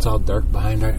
It's all dark behind our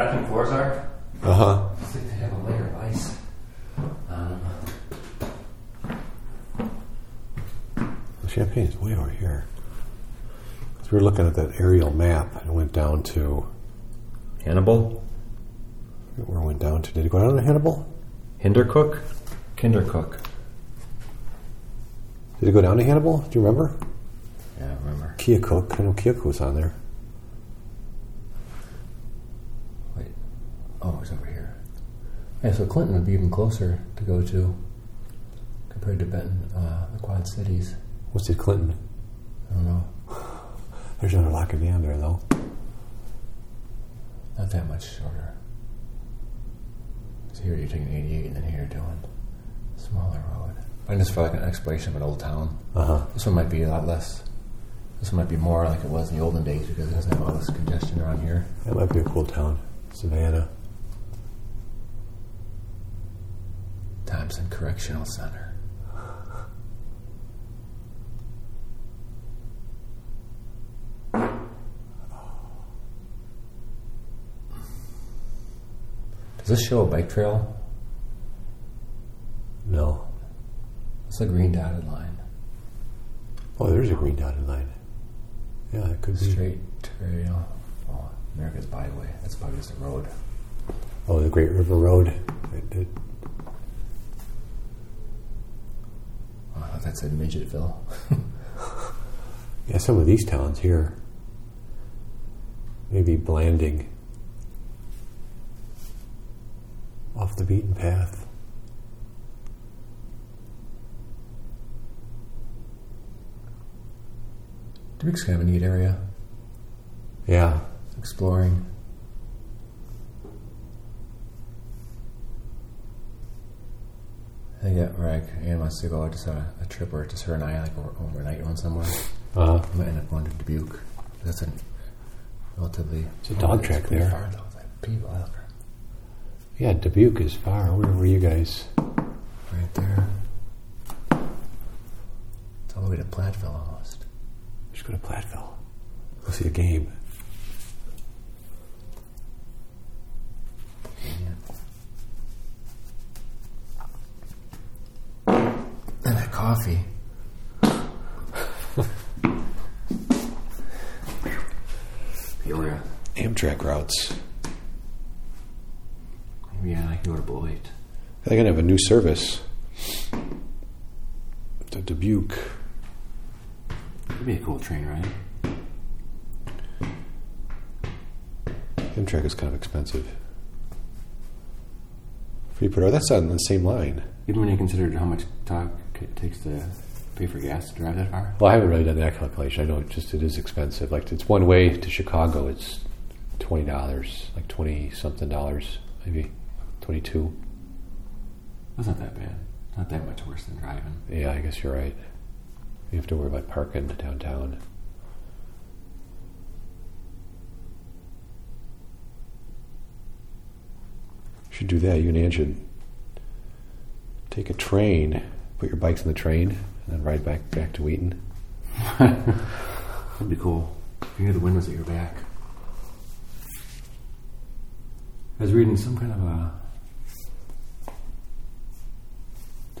bathroom floors are. Uh huh. It's like they have a layer of ice on them. Champaign is way over here. 'Cause we were looking at that aerial map and it went down to Hannibal? where it went down to. Did it go down to Hannibal? Hindercook? Kindercook. Did it go down to Hannibal? Do you remember? Yeah, I remember. Keokuk. I know Keokuk was on there. Wait. Oh, it's over here. Yeah, so Clinton would be even closer to go to compared to Benton, uh, the Quad Cities. What's it, Clinton? I don't know. There's another lock in there, though. Not that much shorter. So here you're taking 88, and then here you're doing smaller road. I just felt like an exploration of an old town. Uh huh. This one might be a lot less. This one might be more like it was in the olden days because it doesn't have all this congestion around here. That might be a cool town. Savannah. Thompson Correctional Center. Does this show a bike trail? No. It's a green dotted line. Oh, there's a green dotted line. Yeah, it could be. Straight trail. Oh, America's Byway. That's probably just a road. Oh, the Great River Road. It, it, Thought that said Midgetville. yeah, some of these towns here. Maybe Blanding. Off the beaten path. Dubuque's kind of a neat area. Yeah. Exploring. I think that where I, Ann wants to go just on a, a trip or just her and I like over, overnight one somewhere. Uh huh. I might end up going to Dubuque. That's a relatively. It's a dog track there. Far, though. Like people. Yeah, Dubuque is far. Where were you guys? Right there. It's all the way to Platteville almost. Just go to Platteville. Go see a game. And that coffee. Peoria. Amtrak routes. Yeah, I can go to Beloit. They're going to have a new service to Dubuque. It'd be a cool train ride. Amtrak is kind of expensive. Freeport, oh, that's on the same line. Even when you consider how much talk it takes to pay for gas to drive that far. Well, I haven't really done that calculation. I know it just it is expensive. Like it's one way to Chicago, it's twenty dollars, like twenty something dollars, maybe twenty two. That's not that bad. Not that much worse than driving. Yeah, I guess you're right. You have to worry about parking downtown. Should do that. You and Ann should take a train, put your bikes in the train, and then ride back back to Wheaton. That'd be cool. You hear the windows at your back. I was reading some kind of a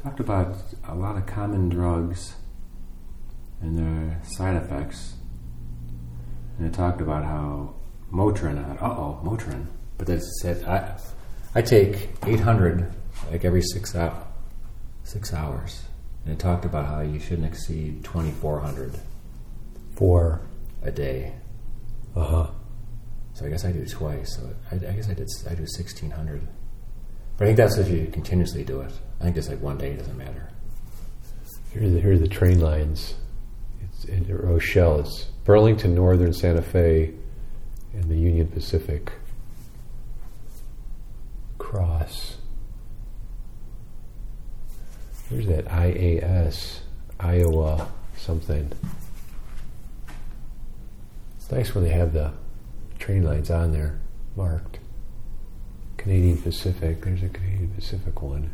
talked about a lot of common drugs and their side effects, and it talked about how Motrin. Uh oh, Motrin. But it said I I take 800 like every six out six hours, and it talked about how you shouldn't exceed 2400 For a day. uh huh. So I guess I do twice. So I, I guess I did. I do sixteen hundred. But I think that's if you continuously do it. I think just like one day doesn't matter. Here are the, here are the train lines. It's in Rochelle. It's Burlington, Northern Santa Fe, and the Union Pacific. Cross. Here's that IAS, Iowa something. It's nice when they have the train lines on there marked. Canadian Pacific. There's a Canadian Pacific one.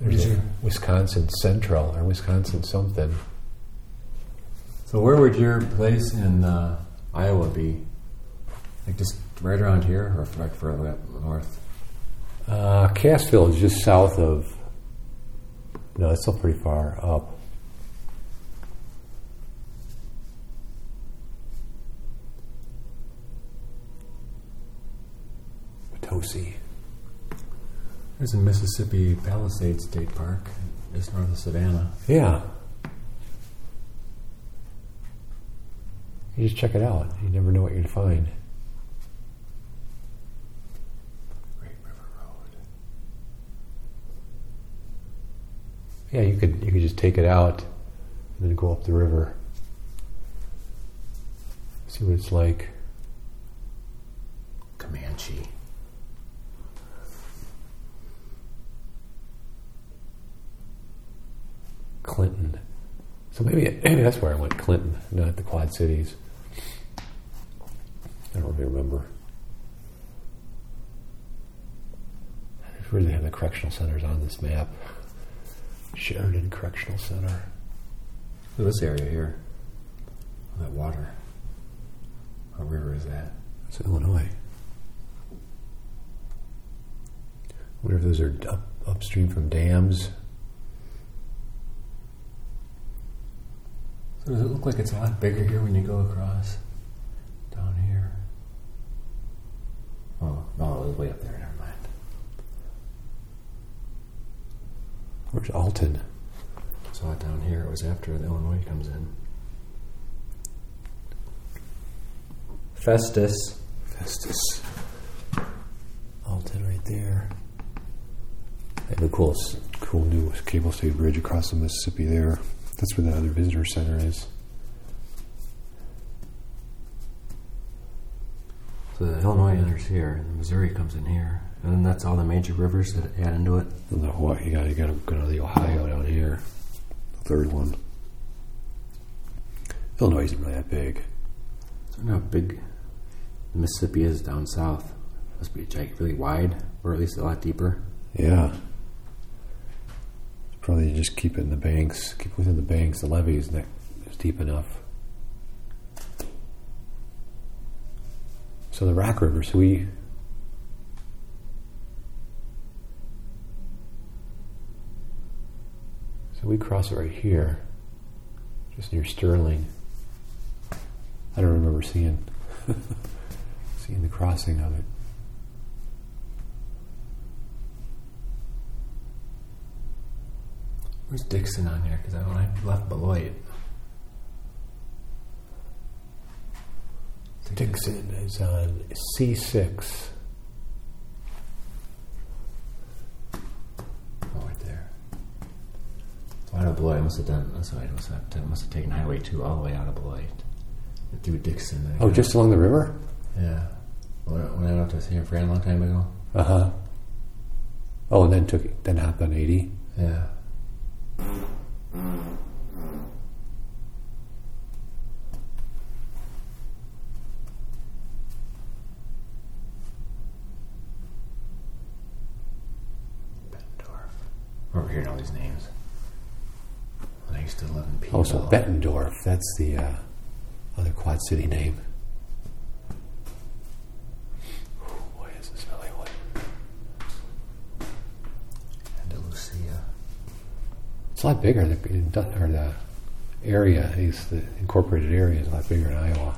There's a Wisconsin Central or Wisconsin something. So where would your place in uh, Iowa be? Like just right around here, or like further up north? Uh, Cassville is just south of. No, it's still pretty far up. Potosi. There's a Mississippi Palisades State Park, just north of Savannah. Yeah. You just check it out. You never know what you're going to find. Great River Road. Yeah, you could you could just take it out and then go up the river. See what it's like. Camanche. Clinton. So maybe maybe that's where I went. Clinton, not the Quad Cities. I don't really remember. It's where they have the correctional centers on this map. Sheridan Correctional Center. Look at this area here. That water. What river is that? It's Illinois. I wonder if those are up, upstream from dams. So does it look like it's a lot bigger here when you go across? Down here. Oh, no, it was way up there. Where's Alton? Saw it down here. It was after the Illinois comes in. Festus. Festus. Alton right there. They have a cool, cool new cable stayed bridge across the Mississippi there. That's where the other visitor center is. So the Illinois enters here, and the Missouri comes in here, and then that's all the major rivers that add into it. And the Hawaii, you got you got to go to the Ohio down here. The third one. Illinois isn't really that big. So how big the Mississippi is down south. It Must be really wide, or at least a lot deeper. Yeah. Probably just keep it in the banks, keep within the banks. The levees that is deep enough. So the Rock River, so we So we cross it right here, just near Sterling. I don't remember seeing seeing the crossing of it. Where's Dixon on here? Because I when I left Beloit. Dixon is on C6. out of Beloit. I must have done. That's what I must have. Must have taken Highway Two all the way out of Beloit through Dixon. Oh, just along the river. Yeah, when, when I've to San Fran a long time ago. Uh huh. Oh, and then took it, then hopped on eighty. Yeah. Bendorf. We're hearing all these names in Peterborough. Oh, so Bettendorf. That's the uh, other Quad City name. Boy, is this Hollywood. Andalusia. It's a lot bigger. The, or the area, is the incorporated area, is a lot bigger in Iowa.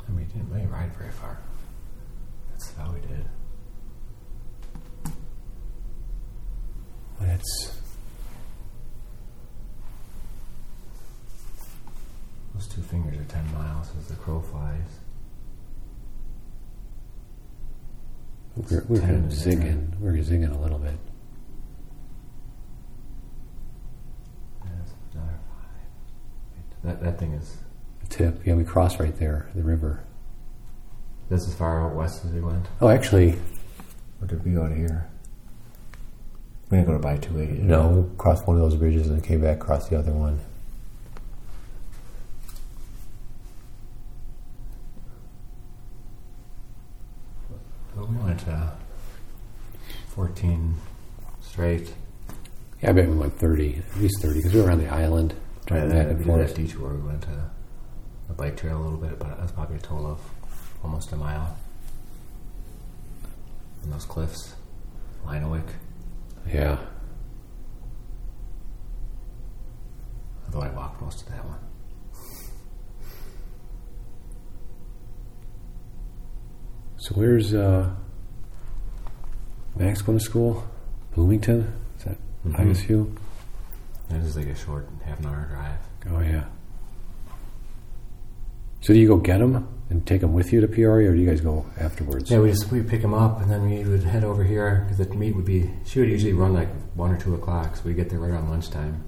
I mean, we didn't really ride very far. That's how we did. It's Those two fingers are 10 miles as the crow flies. we're, we're Ten kind of is zigging. We're zigging a little bit. There's another five. Wait, that, that thing is. The tip. Yeah, we crossed right there, the river. That's as far out west as we went. Oh, actually, Or did we go to here? We didn't go to by 280. no. We crossed one of those bridges and came back across the other one. But we went uh, 14 straight. Yeah, I bet we went 30, at least 30, because we were on the island, driving Yeah, back we and forth. that detour. We went to a bike trail a little bit, but that's probably a total of almost a mile. And those cliffs, Linowick. Yeah. Although I walked most of that one. So where's uh, Max going to school? Bloomington? Is that Mhm. ISU? It is like a short half an hour drive. Oh, yeah. So do you go get them and take them with you to Peoria, or do you guys go afterwards? Yeah, we just we pick them up and then we would head over here because the meet would be. She would usually run like one or two o'clock, so we get there right around lunchtime.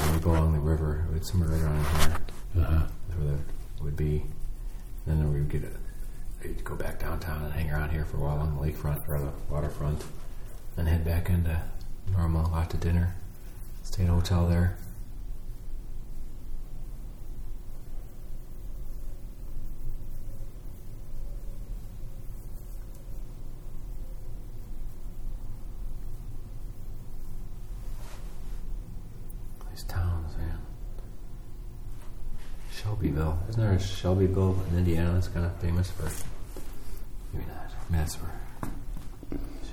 And we go along the river. It's somewhere right around here. Uh-huh. That's where the would be. And then we would get a, we'd go back downtown and hang around here for a while on the lakefront or the waterfront, and head back into normal out to dinner. Stay at a hotel there. These towns, man. Shelbyville. Isn't there a Shelbyville in Indiana that's kind of famous for? Maybe not. I mean, that's where.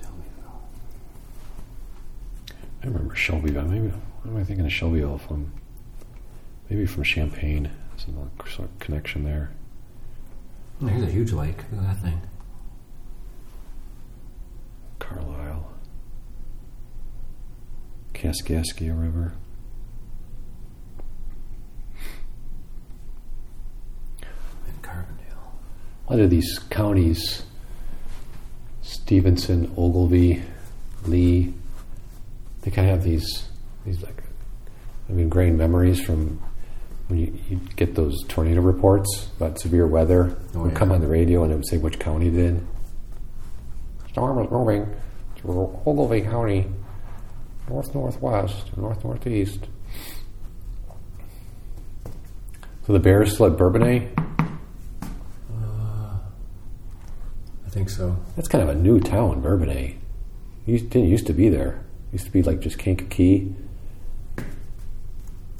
Shelbyville. I remember Shelbyville. Maybe what am I thinking of Shelbyville from? Maybe from Champaign. Some sort of connection there. Oh, Here's a huge lake. Look at that thing. Carlyle. Kaskaskia River. In Carbondale. Of these counties, Stephenson, Ogilvy, Lee, they kind of have these, these like, I mean, ingrained memories from when you, you get those tornado reports about severe weather. Oh, would yeah. come on the radio and it would say which county it did. Storm is moving to Ogilvy County, north northwest, north northeast. So the Bears at Bourbonnais. Uh, I think so. That's kind of a new town, Bourbonnais. Used, didn't used to be there. Used to be like just Kankakee,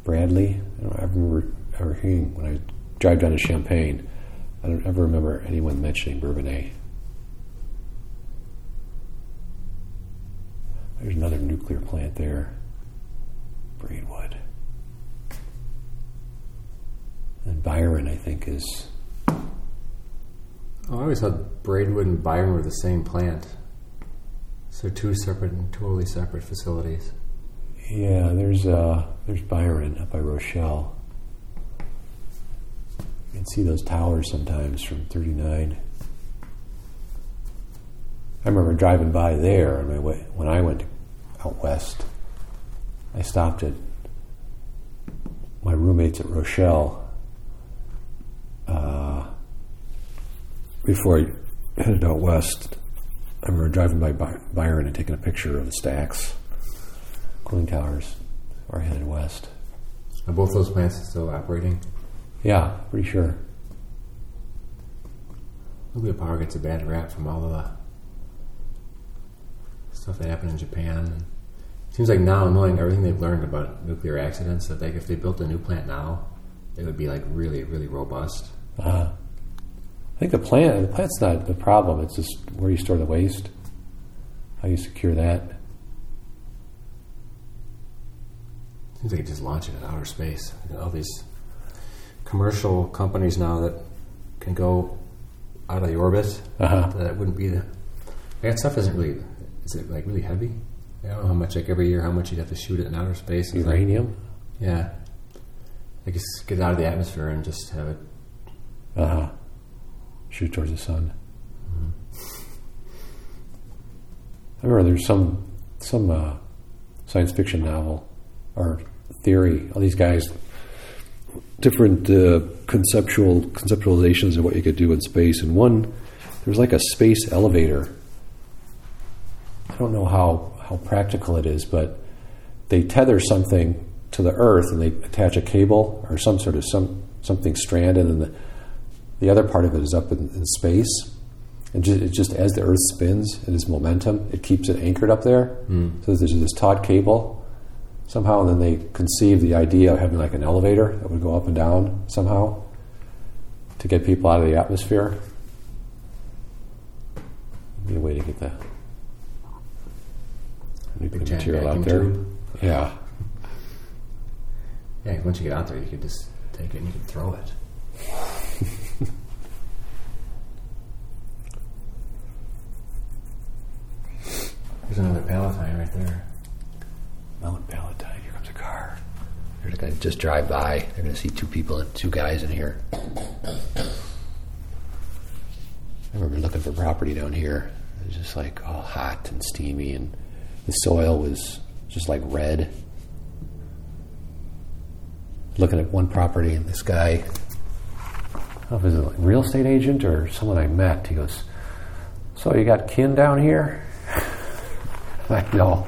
Bradley. I don't ever ever hearing when I drive down to Champaign. I don't ever remember anyone mentioning Bourbonnais. There's another nuclear plant there, Braidwood. And Byron, I think, is Oh, I always thought Braidwood and Byron were the same plant. So two separate and totally separate facilities. Yeah, there's uh, there's Byron up by Rochelle. You can see those towers sometimes from 39. I remember driving by there on my way when I went out west. I stopped at my roommates at Rochelle uh, before I headed out west. I remember driving by By- Byron and taking a picture of the stacks cooling towers are headed west. Are both those plants still operating? Yeah, pretty sure. Nuclear power gets a bad rap from all of the stuff that happened in Japan. It seems like now, knowing everything they've learned about nuclear accidents, that like if they built a new plant now, it would be like really, really robust. Uh, I think the plant the plant's not the problem. It's just where you store the waste, how you secure that. Seems like just launch it in outer space. You know, all these commercial companies now that can go out of the orbit. Uh-huh. That wouldn't be the. That stuff isn't really. Is it like really heavy? I don't know how much. Like every year, how much you'd have to shoot it in outer space. It's like- Uranium. yeah. I guess get it out of the atmosphere and just have it. Uh huh. Shoot towards the sun. I remember there's some some uh, science fiction novel or theory. All these guys, different uh, conceptual conceptualizations of what you could do in space. And one, there was like a space elevator. I don't know how how practical it is, but they tether something to the Earth and they attach a cable or some sort of some something stranded, and the the other part of it is up in, in space. And just, it just as the Earth spins, it is momentum. It keeps it anchored up there. Hmm. So there's this taut cable somehow, and then they conceived the idea of having like an elevator that would go up and down somehow to get people out of the atmosphere. Be a way to get the nuclear material out there. Yeah. Yeah, once you get out there, you could just take it and you can throw it. There's another Palatine right there. Mount Palatine. Here comes a car. They're going to just drive by. They're going to see two people, and two guys in here. I remember looking for property down here. It was just like all hot and steamy, and the soil was just like red. Looking at one property, and this guy, oh, I don't know if it was a real estate agent or someone I met, he goes, So you got kin down here? like, no.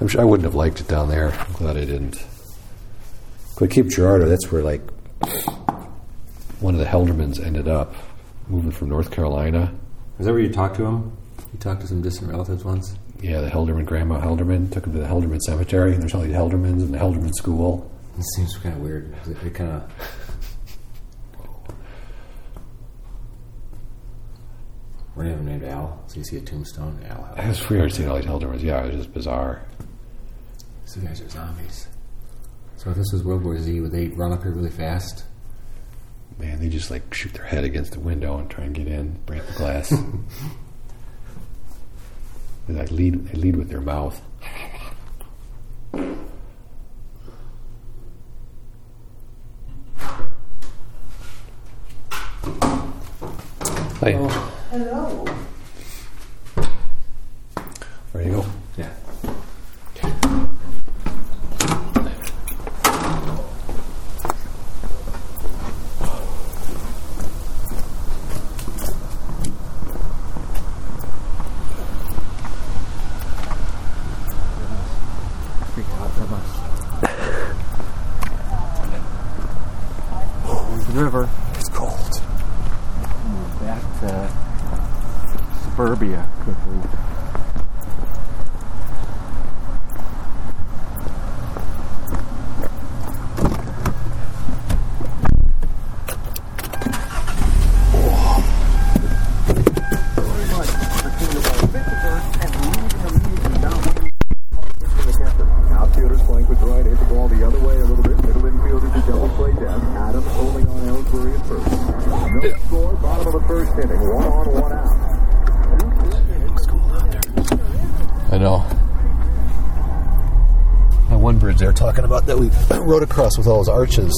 I'm sure I wouldn't have liked it down there. I'm glad I didn't. But Cape Girardeau, that's where like one of the Heldermans ended up moving from North Carolina. Is that where you talked to him? You talked to some distant relatives once? Yeah, the Helderman, Grandma Helderman, took him to the Helderman Cemetery, and there's all these Heldermans in the Helderman School. It seems kind of weird. It, it kind of. We're him named Al, so you see a tombstone. Al. It was weird seeing all these Heldermans. Yeah, it was just bizarre. These guys are zombies. So if this was World War Z, would they run up here really fast? Man, they just like shoot their head against the window and try and get in, break the glass. they like lead, they lead with their mouth. Hi. Hello. Oh. There you go. Yeah. freaked out from us. There's the river. It's cold. Move back to suburbia quickly. very much for seeing the ball visitors and leaving immediately down in the campus. Outfielders playing with right, hit the ball the other way a little bit. Middle infielders a double play down. Adams holding on Ellsbury at first. No score, bottom of the first inning. One on, one out. I know. That one bridge they're talking about that we rode across with all those arches.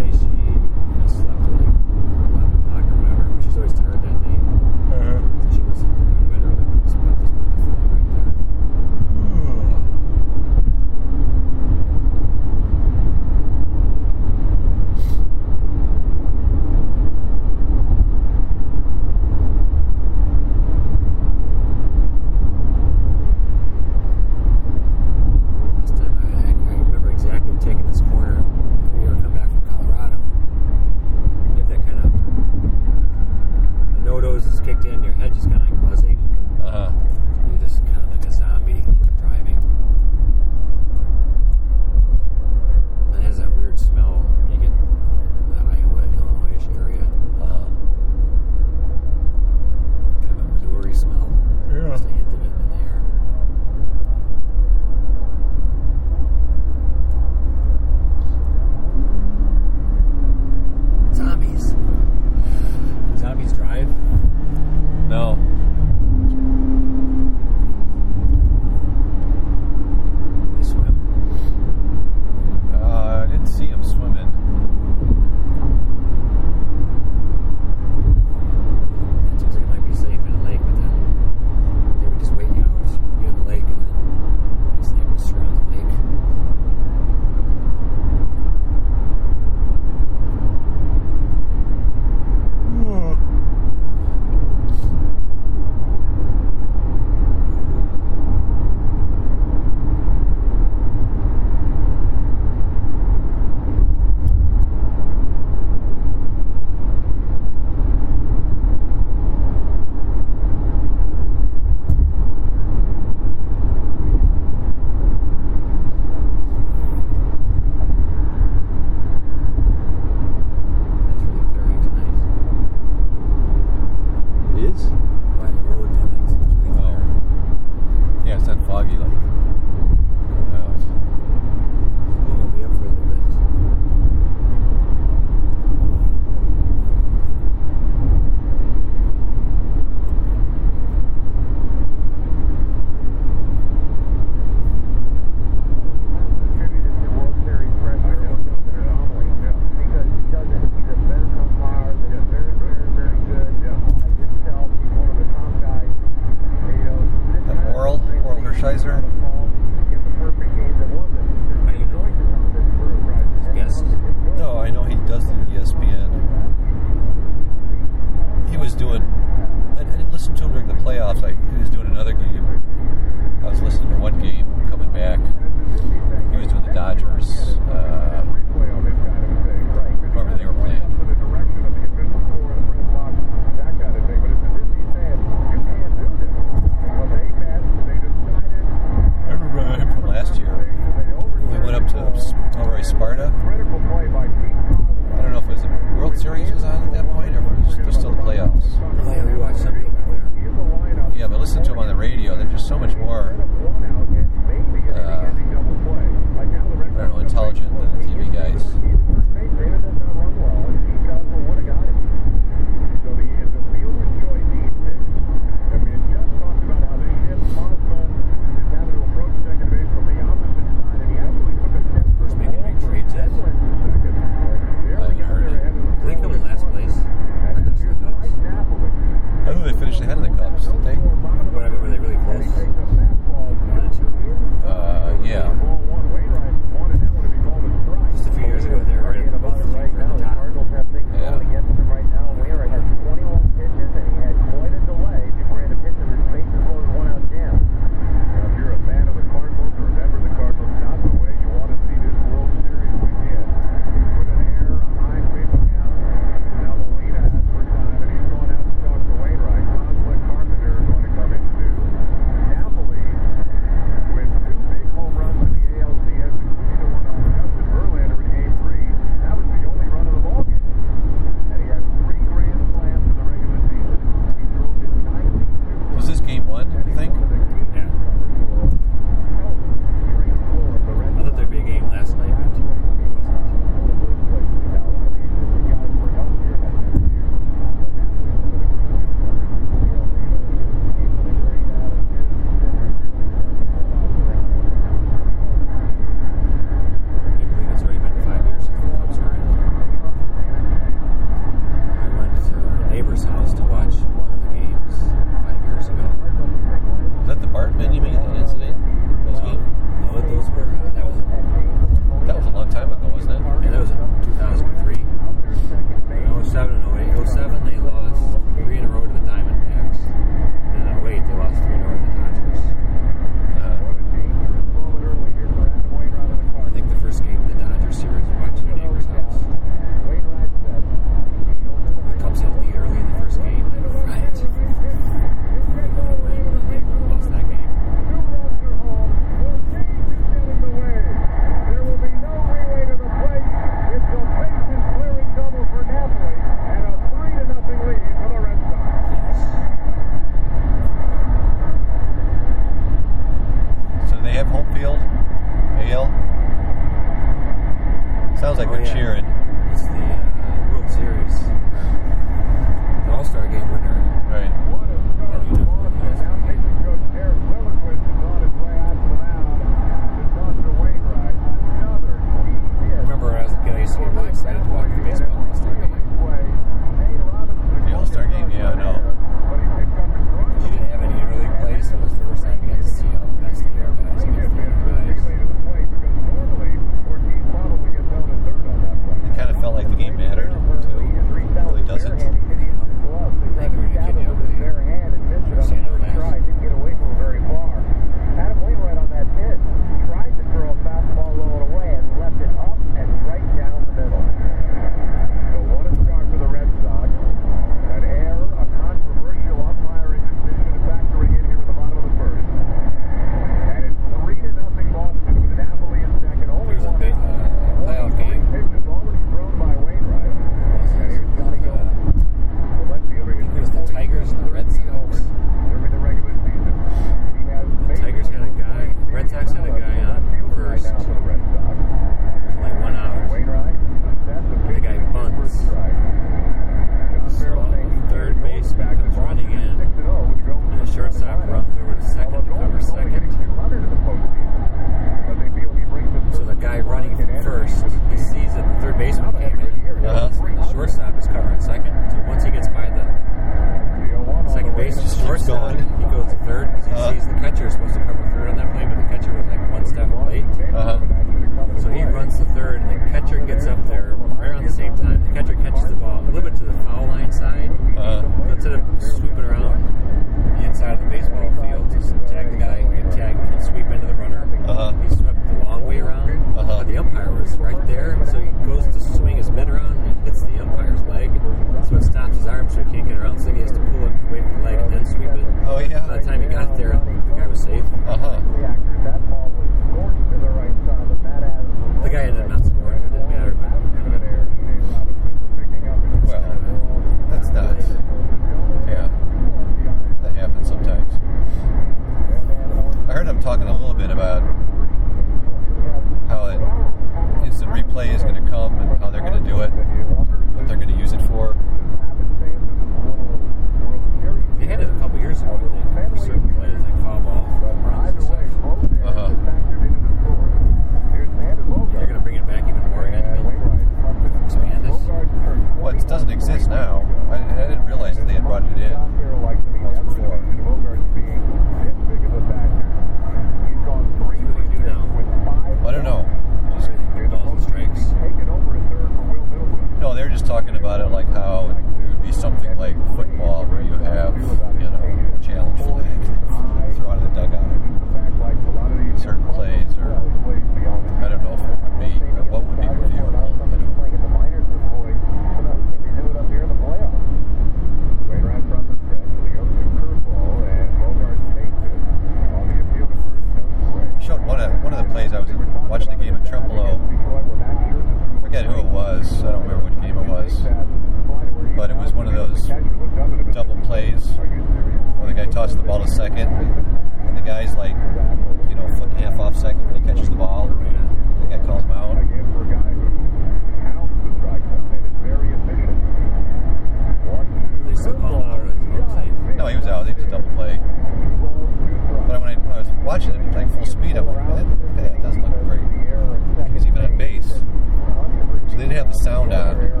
Sound on.